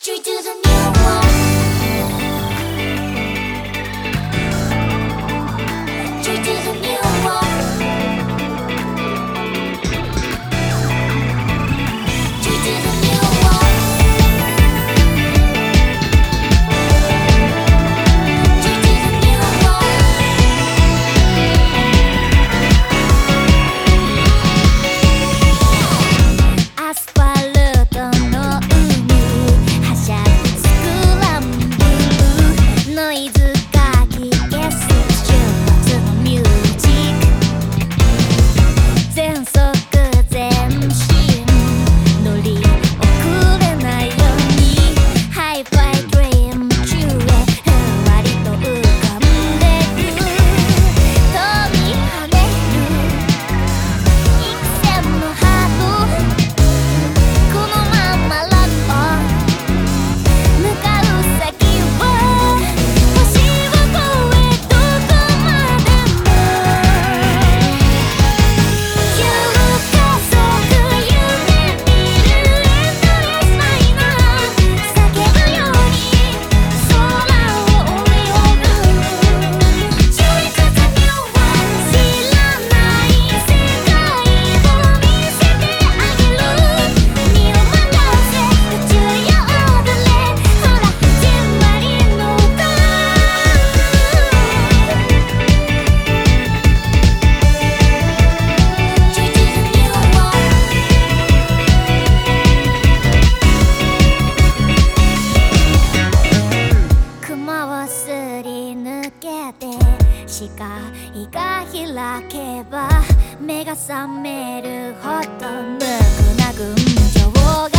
Straight to the 開けば目が覚めるほど無くな群青が